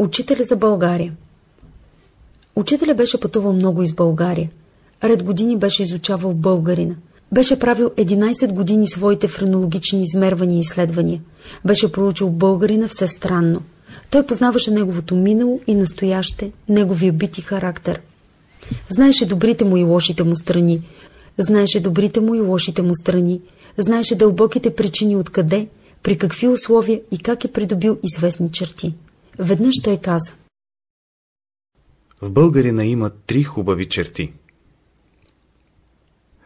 Учителя за България Учителя беше пътувал много из България. Ред години беше изучавал българина. Беше правил 11 години своите френологични измервания и изследвания. Беше проучил българина все странно. Той познаваше неговото минало и настояще, неговия бит и характер. Знаеше добрите му и лошите му страни. Знаеше добрите му и лошите му страни. Знаеше дълбоките причини откъде, при какви условия и как е придобил известни черти. Веднъж той каза. В българина има три хубави черти.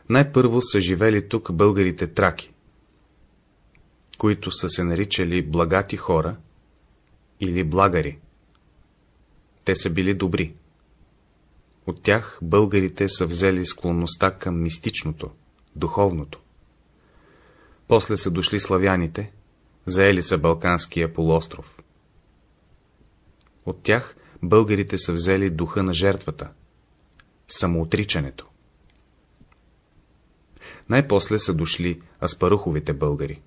Най-първо са живели тук българите траки, които са се наричали благати хора или благари. Те са били добри. От тях българите са взели склонността към мистичното, духовното. После са дошли славяните, заели са Балканския полуостров. От тях българите са взели духа на жертвата, самоотричането. Най-после са дошли аспаруховите българи.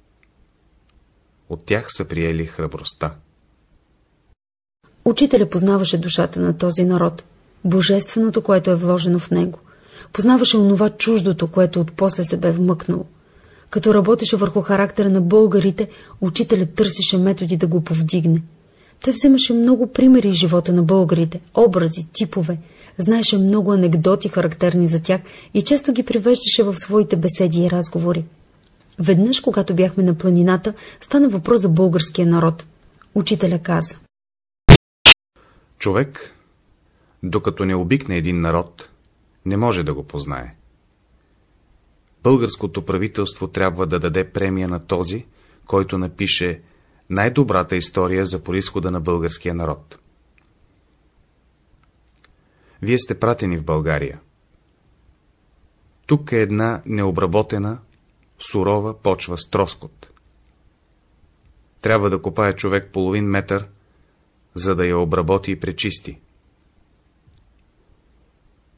От тях са приели храбростта. Учителя познаваше душата на този народ, божественото, което е вложено в него. Познаваше онова чуждото, което отпосле се бе вмъкнало. Като работеше върху характера на българите, учителят търсеше методи да го повдигне. Той вземаше много примери из живота на българите, образи, типове, знаеше много анекдоти, характерни за тях и често ги привеждаше в своите беседи и разговори. Веднъж, когато бяхме на планината, стана въпрос за българския народ. Учителя каза. Човек, докато не обикне един народ, не може да го познае. Българското правителство трябва да даде премия на този, който напише най-добрата история за происхода на българския народ. Вие сте пратени в България. Тук е една необработена, сурова почва с троскот. Трябва да копае човек половин метър, за да я обработи и пречисти.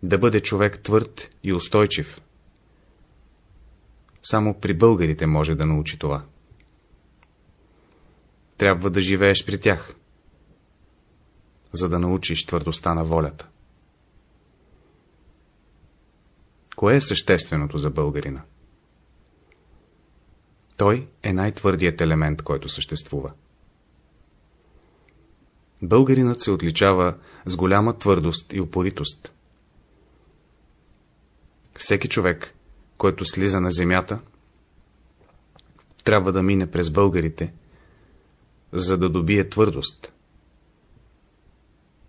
Да бъде човек твърд и устойчив. Само при българите може да научи това. Трябва да живееш при тях, за да научиш твърдостта на волята. Кое е същественото за българина? Той е най-твърдият елемент, който съществува. Българинът се отличава с голяма твърдост и упоритост. Всеки човек, който слиза на земята, трябва да мине през българите, за да добие твърдост,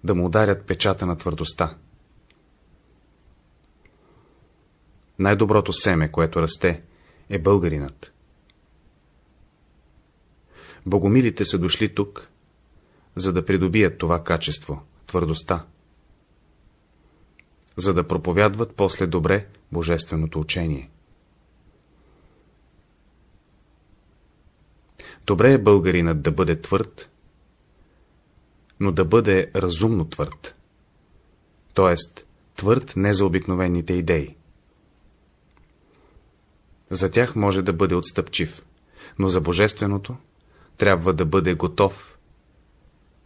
да му ударят печата на твърдостта. Най-доброто семе, което расте, е българинът. Богомилите са дошли тук, за да придобият това качество, твърдостта, за да проповядват после добре божественото учение. Добре е българинът да бъде твърд, но да бъде разумно твърд, т.е. твърд не за обикновените идеи. За тях може да бъде отстъпчив, но за божественото трябва да бъде готов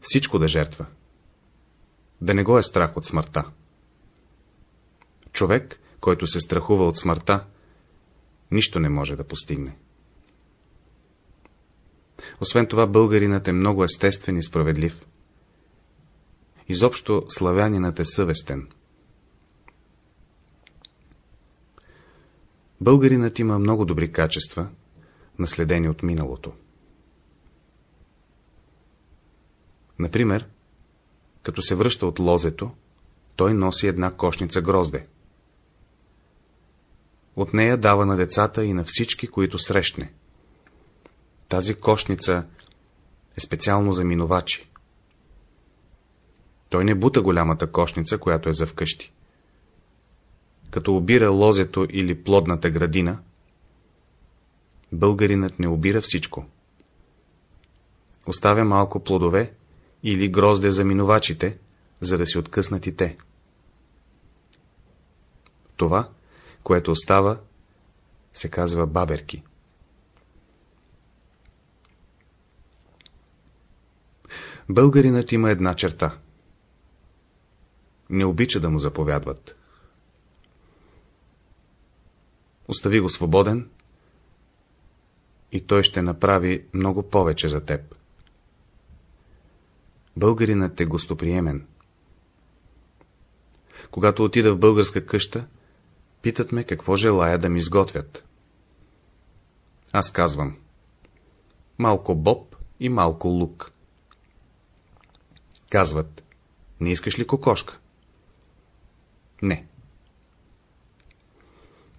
всичко да жертва. Да не го е страх от смъртта. Човек, който се страхува от смъртта, нищо не може да постигне. Освен това, българинът е много естествен и справедлив. Изобщо славянинът е съвестен. Българинът има много добри качества, наследени от миналото. Например, като се връща от лозето, той носи една кошница грозде. От нея дава на децата и на всички, които срещне. Тази кошница е специално за минувачи. Той не бута голямата кошница, която е за вкъщи. Като обира лозето или плодната градина, българинът не обира всичко. Оставя малко плодове или грозде за минувачите, за да си откъснат и те. Това, което остава, се казва баберки. Българинът има една черта. Не обича да му заповядват. Остави го свободен и той ще направи много повече за теб. Българинът е гостоприемен. Когато отида в българска къща, питат ме какво желая да ми изготвят. Аз казвам малко боб и малко лук. Казват, не искаш ли кокошка? Не.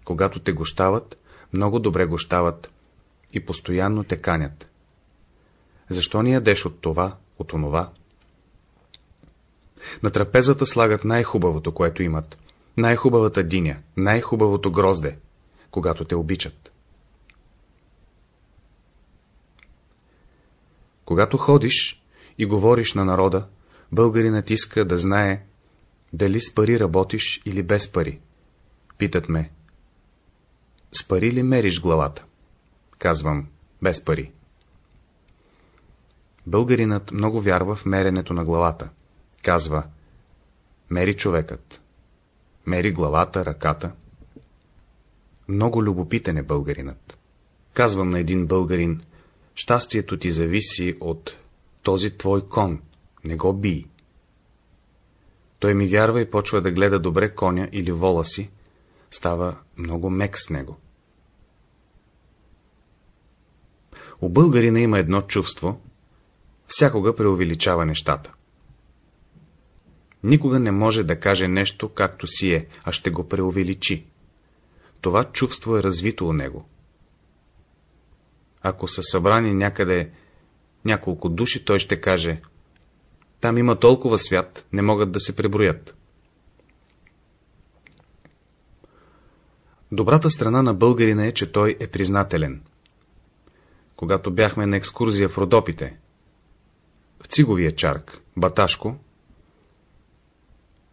Когато те гощават, много добре гощават и постоянно те канят. Защо ни ядеш от това, от онова? На трапезата слагат най-хубавото, което имат. Най-хубавата диня, най-хубавото грозде, когато те обичат. Когато ходиш и говориш на народа, българинът иска да знае, дали с пари работиш или без пари. Питат ме, с пари ли мериш главата? Казвам, без пари. Българинът много вярва в меренето на главата. Казва, мери човекът. Мери главата, ръката. Много любопитен е българинът. Казвам на един българин, щастието ти зависи от този твой кон, не го бий. Той ми вярва и почва да гледа добре коня или вола си, става много мек с него. У българина има едно чувство, всякога преувеличава нещата. Никога не може да каже нещо както си е, а ще го преувеличи. Това чувство е развито у него. Ако са събрани някъде няколко души, той ще каже там има толкова свят, не могат да се преброят. Добрата страна на българина е, че той е признателен. Когато бяхме на екскурзия в Родопите, в Циговия чарк, Баташко,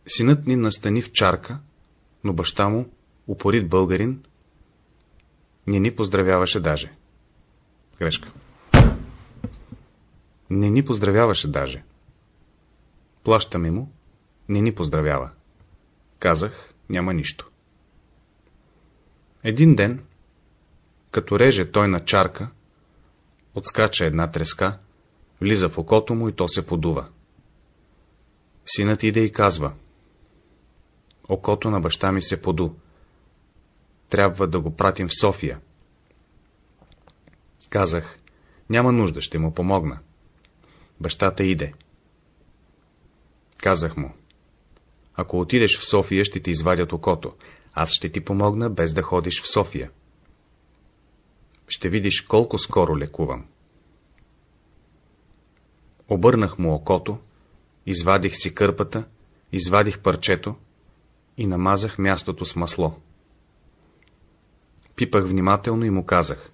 синът ни настани в чарка, но баща му, упорит българин, не ни поздравяваше даже. Грешка. Не ни поздравяваше даже. Плащаме му, не ни поздравява. Казах, няма нищо. Един ден, като реже той на чарка, отскача една треска, влиза в окото му и то се подува. Синът иде и казва, окото на баща ми се поду. Трябва да го пратим в София. Казах, няма нужда, ще му помогна. Бащата иде. Казах му, ако отидеш в София, ще ти извадят окото. Аз ще ти помогна, без да ходиш в София. Ще видиш колко скоро лекувам. Обърнах му окото, извадих си кърпата, извадих парчето и намазах мястото с масло. Пипах внимателно и му казах.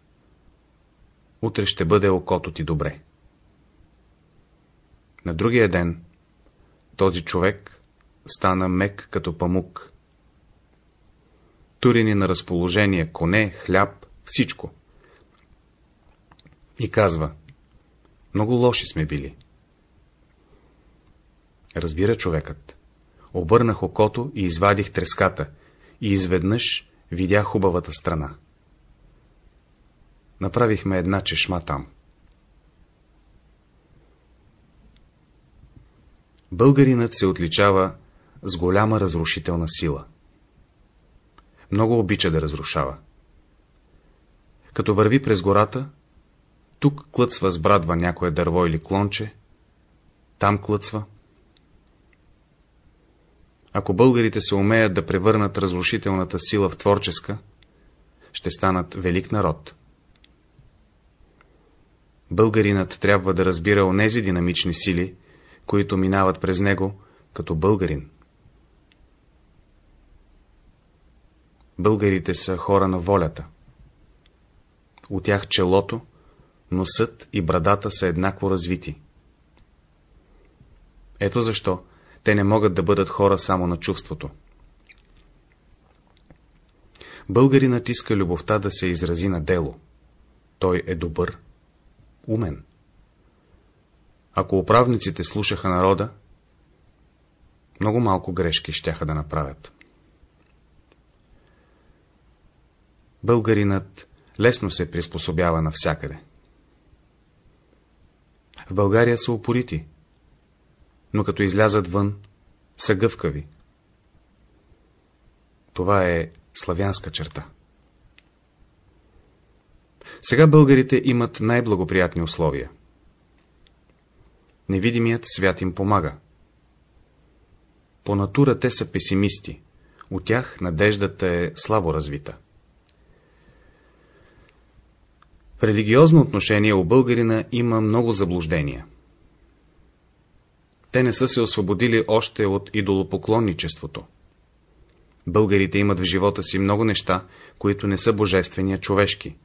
Утре ще бъде окото ти добре. На другия ден този човек стана мек като памук. Турини на разположение, коне, хляб, всичко. И казва, много лоши сме били. Разбира човекът. Обърнах окото и извадих треската, и изведнъж видях хубавата страна. Направихме една чешма там. Българинът се отличава с голяма разрушителна сила. Много обича да разрушава. Като върви през гората, тук клъцва с брадва някое дърво или клонче, там клъцва. Ако българите се умеят да превърнат разрушителната сила в творческа, ще станат велик народ. Българинът трябва да разбира онези динамични сили, които минават през него като българин. Българите са хора на волята. От тях челото, носът и брадата са еднакво развити. Ето защо те не могат да бъдат хора само на чувството. Българинът иска любовта да се изрази на дело. Той е добър, умен. Ако управниците слушаха народа, много малко грешки щяха да направят. Българинът лесно се приспособява навсякъде. В България са упорити, но като излязат вън, са гъвкави. Това е славянска черта. Сега българите имат най-благоприятни условия. Невидимият свят им помага. По натура те са песимисти. От тях надеждата е слабо развита. В религиозно отношение у българина има много заблуждения. Те не са се освободили още от идолопоклонничеството. Българите имат в живота си много неща, които не са божествени, а човешки.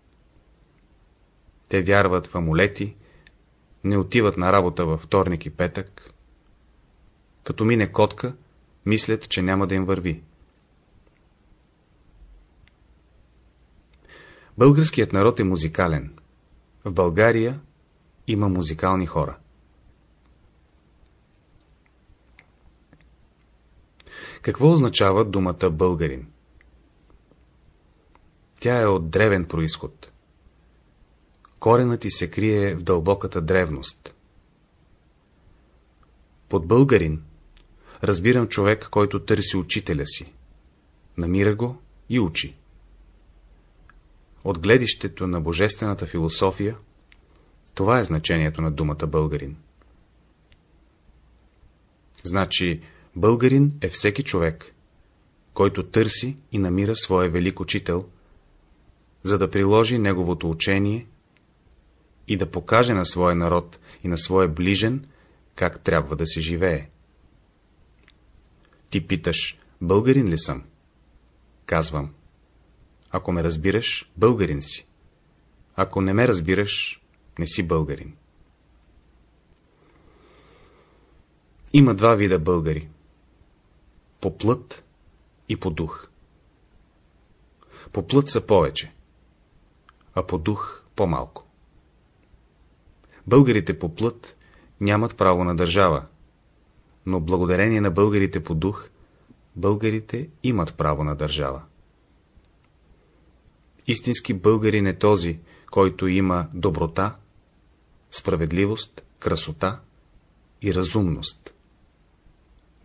Те вярват в амулети, не отиват на работа във вторник и петък. Като мине котка, мислят, че няма да им върви. Българският народ е музикален. В България има музикални хора. Какво означава думата българин? Тя е от древен происход. Коренът ти се крие в дълбоката древност. Под българин разбирам човек, който търси учителя си. Намира го и учи. От гледището на божествената философия, това е значението на думата българин. Значи, българин е всеки човек, който търси и намира своя велик учител, за да приложи неговото учение и да покаже на своя народ и на своя ближен, как трябва да се живее. Ти питаш, българин ли съм? Казвам, ако ме разбираш, българин си. Ако не ме разбираш, не си българин. Има два вида българи. По плът и по дух. По плът са повече, а по дух по-малко. Българите по плът нямат право на държава, но благодарение на българите по дух, българите имат право на държава. Истински българин е този, който има доброта, справедливост, красота и разумност.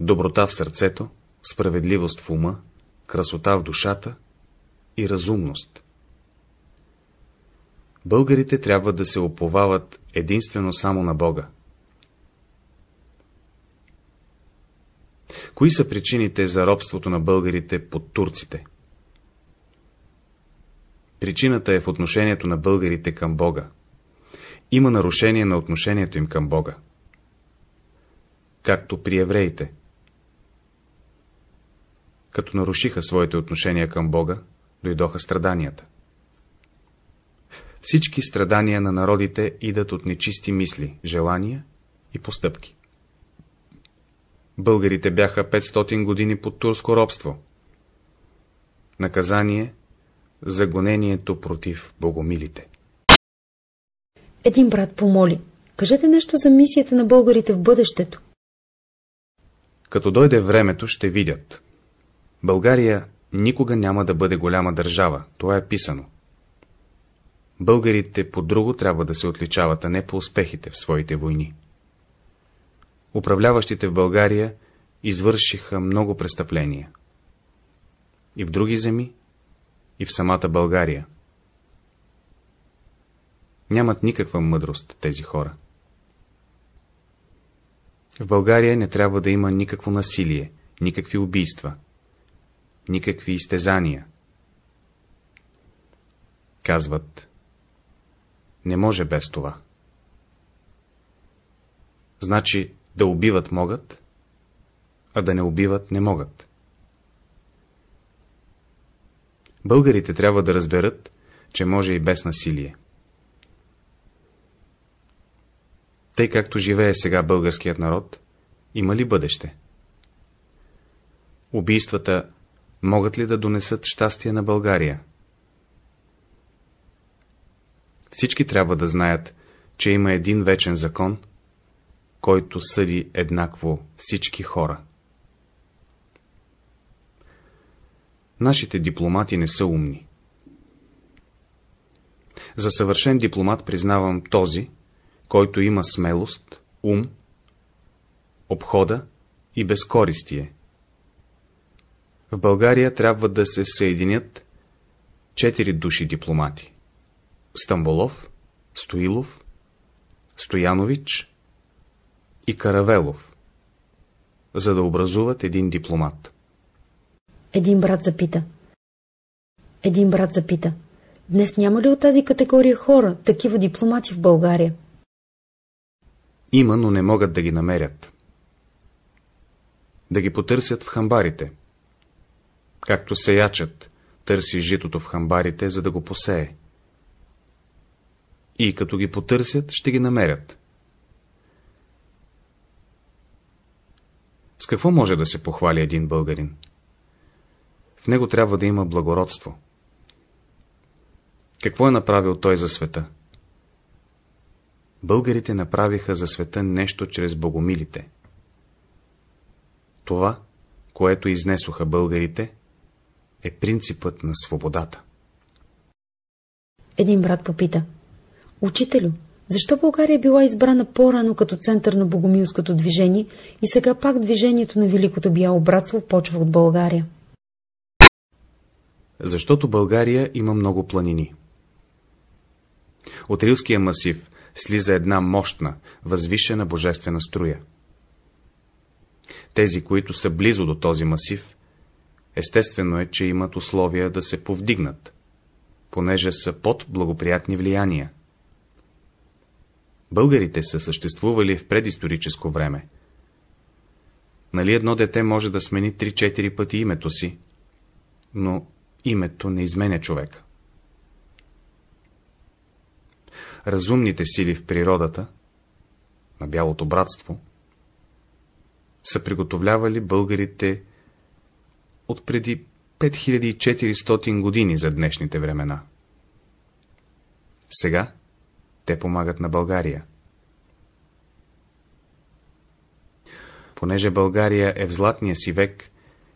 Доброта в сърцето, справедливост в ума, красота в душата и разумност. Българите трябва да се оповават единствено само на Бога. Кои са причините за робството на българите под турците? Причината е в отношението на българите към Бога. Има нарушение на отношението им към Бога. Както при евреите. Като нарушиха своите отношения към Бога, дойдоха страданията. Всички страдания на народите идат от нечисти мисли, желания и постъпки. Българите бяха 500 години под турско робство. Наказание за гонението против богомилите. Един брат помоли. Кажете нещо за мисията на българите в бъдещето. Като дойде времето, ще видят. България никога няма да бъде голяма държава, това е писано. Българите по друго трябва да се отличават, а не по успехите в своите войни. Управляващите в България извършиха много престъпления. И в други земи, и в самата България. Нямат никаква мъдрост тези хора. В България не трябва да има никакво насилие, никакви убийства, никакви изтезания. Казват, не може без това. Значи да убиват могат, а да не убиват не могат. Българите трябва да разберат, че може и без насилие. Тъй както живее сега българският народ, има ли бъдеще? Убийствата могат ли да донесат щастие на България? Всички трябва да знаят, че има един вечен закон който съди еднакво всички хора. Нашите дипломати не са умни. За съвършен дипломат признавам този, който има смелост, ум, обхода и безкористие. В България трябва да се съединят четири души дипломати. Стамболов, Стоилов, Стоянович и Каравелов, за да образуват един дипломат. Един брат запита. Един брат запита. Днес няма ли от тази категория хора, такива дипломати в България? Има, но не могат да ги намерят. Да ги потърсят в хамбарите. Както сеячът търси житото в хамбарите, за да го посее. И като ги потърсят, ще ги намерят. С какво може да се похвали един българин? В него трябва да има благородство. Какво е направил той за света? Българите направиха за света нещо чрез богомилите. Това, което изнесоха българите, е принципът на свободата. Един брат попита. Учителю, защо България е била избрана по-рано като център на богомилското движение и сега пак движението на Великото бяло братство почва от България? Защото България има много планини. От Рилския масив слиза една мощна, възвишена божествена струя. Тези, които са близо до този масив, естествено е, че имат условия да се повдигнат, понеже са под благоприятни влияния. Българите са съществували в предисторическо време. Нали едно дете може да смени 3-4 пъти името си, но името не изменя човека. Разумните сили в природата, на бялото братство, са приготовлявали българите от преди 5400 години за днешните времена. Сега те помагат на България. Понеже България е в златния си век,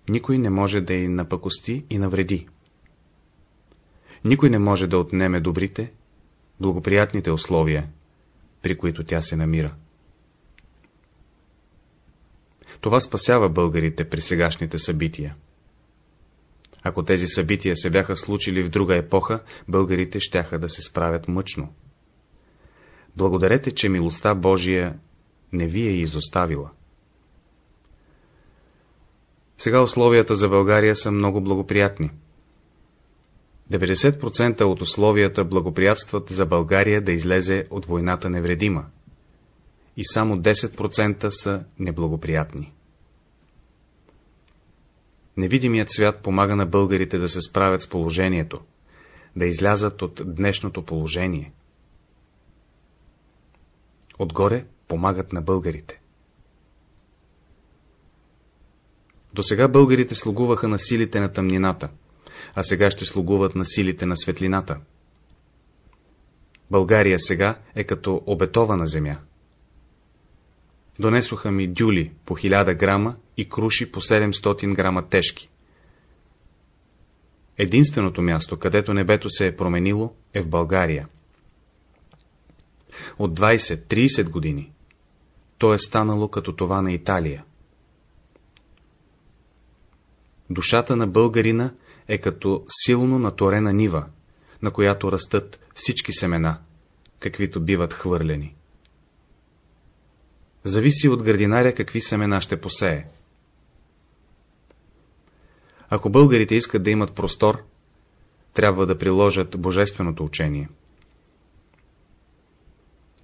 никой не може да й напакости и навреди. Никой не може да отнеме добрите, благоприятните условия, при които тя се намира. Това спасява българите при сегашните събития. Ако тези събития се бяха случили в друга епоха, българите щяха да се справят мъчно. Благодарете, че милостта Божия не ви е изоставила. Сега условията за България са много благоприятни. 90% от условията благоприятстват за България да излезе от войната невредима. И само 10% са неблагоприятни. Невидимият свят помага на българите да се справят с положението, да излязат от днешното положение. Отгоре помагат на българите. До сега българите слугуваха на силите на тъмнината, а сега ще слугуват на силите на светлината. България сега е като обетована земя. Донесоха ми дюли по 1000 грама и круши по 700 грама тежки. Единственото място, където небето се е променило, е в България. От 20-30 години то е станало като това на Италия. Душата на българина е като силно наторена нива, на която растат всички семена, каквито биват хвърлени. Зависи от градинаря какви семена ще посее. Ако българите искат да имат простор, трябва да приложат божественото учение.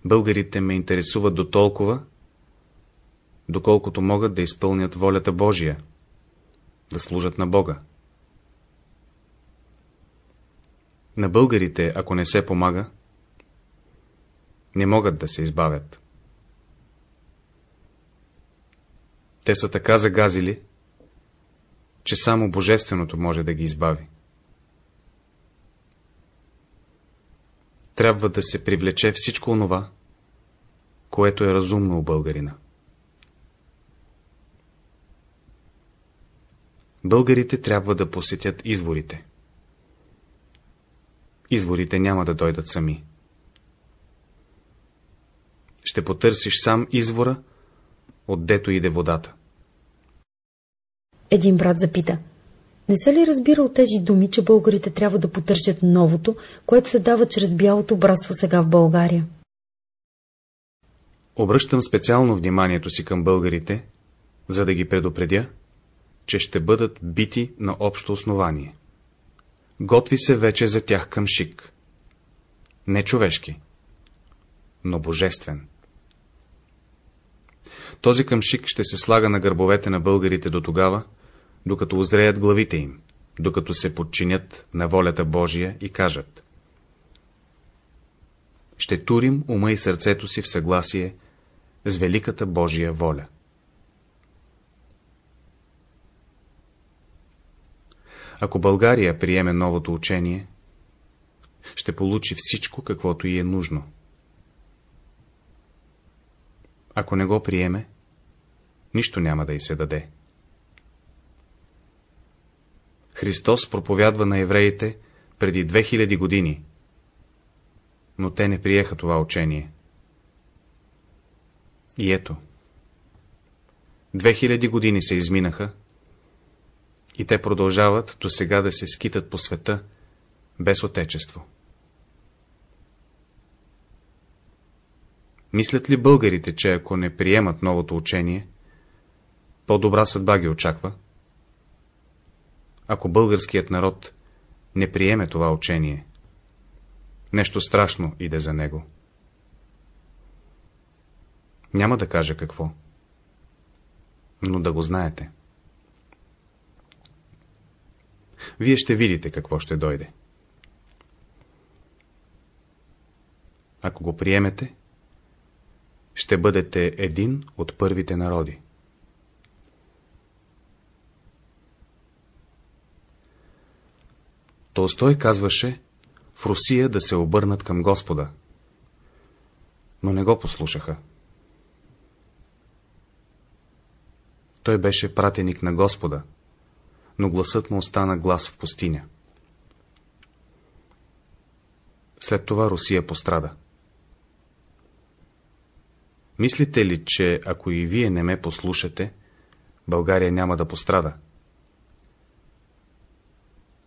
Българите ме интересуват до толкова, доколкото могат да изпълнят волята Божия, да служат на Бога. На българите, ако не се помага, не могат да се избавят. Те са така загазили, че само Божественото може да ги избави. Трябва да се привлече всичко онова, което е разумно у българина. Българите трябва да посетят изворите. Изворите няма да дойдат сами. Ще потърсиш сам извора, отдето иде водата. Един брат запита. Не се ли разбира от тези думи, че българите трябва да потърсят новото, което се дава чрез бялото братство сега в България? Обръщам специално вниманието си към българите, за да ги предупредя, че ще бъдат бити на общо основание. Готви се вече за тях към шик. Не човешки, но божествен. Този къмшик ще се слага на гърбовете на българите до тогава, докато озреят главите им, докато се подчинят на волята Божия и кажат Ще турим ума и сърцето си в съгласие с великата Божия воля. Ако България приеме новото учение, ще получи всичко, каквото и е нужно. Ако не го приеме, нищо няма да й се даде. Христос проповядва на евреите преди 2000 години, но те не приеха това учение. И ето, 2000 години се изминаха и те продължават до сега да се скитат по света без отечество. Мислят ли българите, че ако не приемат новото учение, по-добра съдба ги очаква? Ако българският народ не приеме това учение, нещо страшно иде за него. Няма да кажа какво, но да го знаете. Вие ще видите какво ще дойде. Ако го приемете, ще бъдете един от първите народи. Толстой казваше в Русия да се обърнат към Господа, но не го послушаха. Той беше пратеник на Господа, но гласът му остана глас в пустиня. След това Русия пострада. Мислите ли, че ако и вие не ме послушате, България няма да пострада?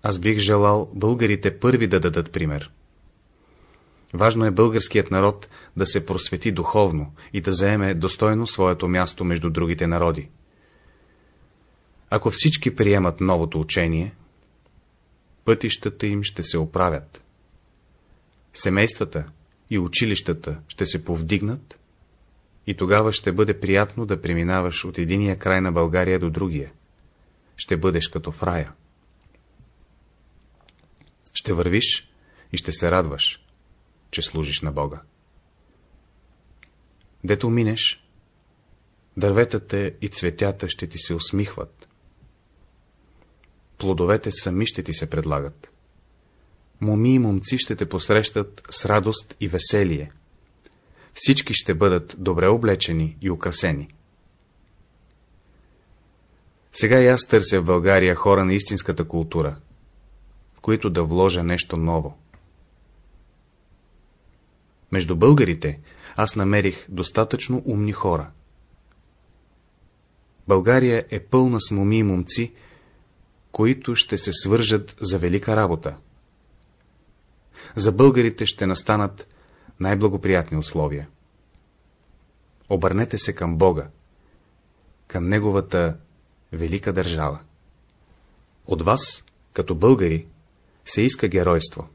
Аз бих желал българите първи да дадат пример. Важно е българският народ да се просвети духовно и да заеме достойно своето място между другите народи. Ако всички приемат новото учение, пътищата им ще се оправят. Семействата и училищата ще се повдигнат и тогава ще бъде приятно да преминаваш от единия край на България до другия. Ще бъдеш като в рая. Ще вървиш и ще се радваш, че служиш на Бога. Дето минеш, дърветата и цветята ще ти се усмихват. Плодовете сами ще ти се предлагат. Моми и момци ще те посрещат с радост и веселие всички ще бъдат добре облечени и украсени. Сега и аз търся в България хора на истинската култура, в които да вложа нещо ново. Между българите аз намерих достатъчно умни хора. България е пълна с моми и момци, които ще се свържат за велика работа. За българите ще настанат най-благоприятни условия. Обърнете се към Бога, към Неговата велика държава. От вас, като българи, се иска геройство.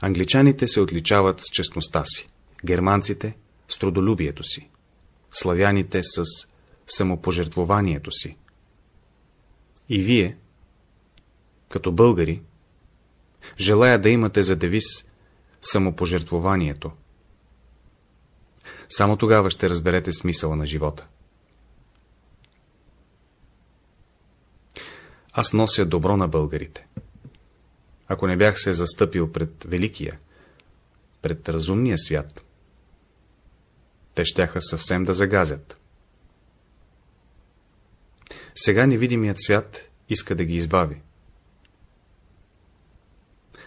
Англичаните се отличават с честността си, германците – с трудолюбието си, славяните с самопожертвованието си. И вие, като българи, желая да имате за девиз самопожертвованието. Само тогава ще разберете смисъла на живота. Аз нося добро на българите. Ако не бях се застъпил пред великия, пред разумния свят, те щяха съвсем да загазят. Сега невидимият свят иска да ги избави.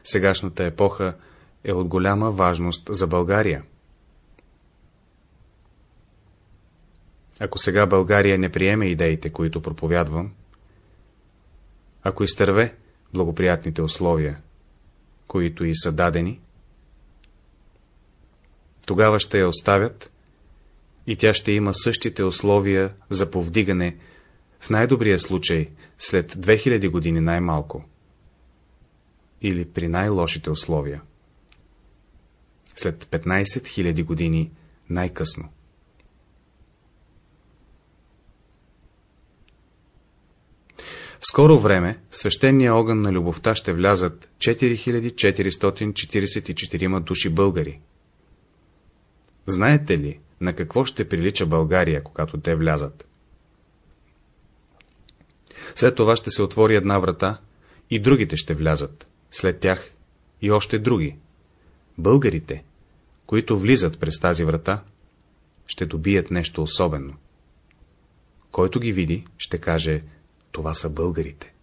Сегашната епоха е от голяма важност за България. Ако сега България не приеме идеите, които проповядвам, ако изтърве благоприятните условия, които и са дадени, тогава ще я оставят и тя ще има същите условия за повдигане, в най-добрия случай след 2000 години най-малко, или при най-лошите условия, след 15 000 години най-късно. В скоро време в свещения огън на любовта ще влязат 4444 души българи. Знаете ли, на какво ще прилича България, когато те влязат? След това ще се отвори една врата и другите ще влязат, след тях и още други. Българите, които влизат през тази врата, ще добият нещо особено. Който ги види, ще каже, това са българите.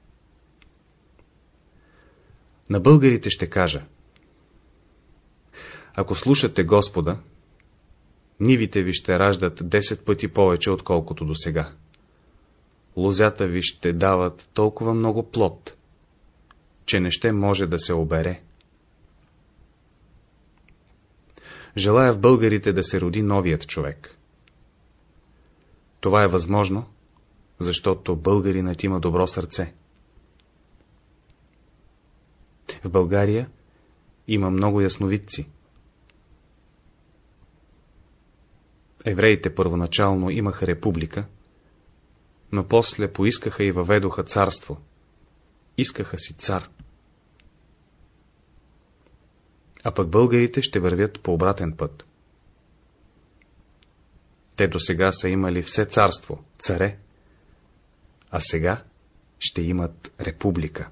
На българите ще кажа, ако слушате Господа, нивите ви ще раждат 10 пъти повече, отколкото до сега. Лозята ви ще дават толкова много плод, че не ще може да се обере. Желая в българите да се роди новият човек. Това е възможно, защото българинът има добро сърце. В България има много ясновидци. Евреите първоначално имаха република, но после поискаха и въведоха царство. Искаха си цар. А пък българите ще вървят по обратен път. Те до сега са имали все царство, царе, а сега ще имат република.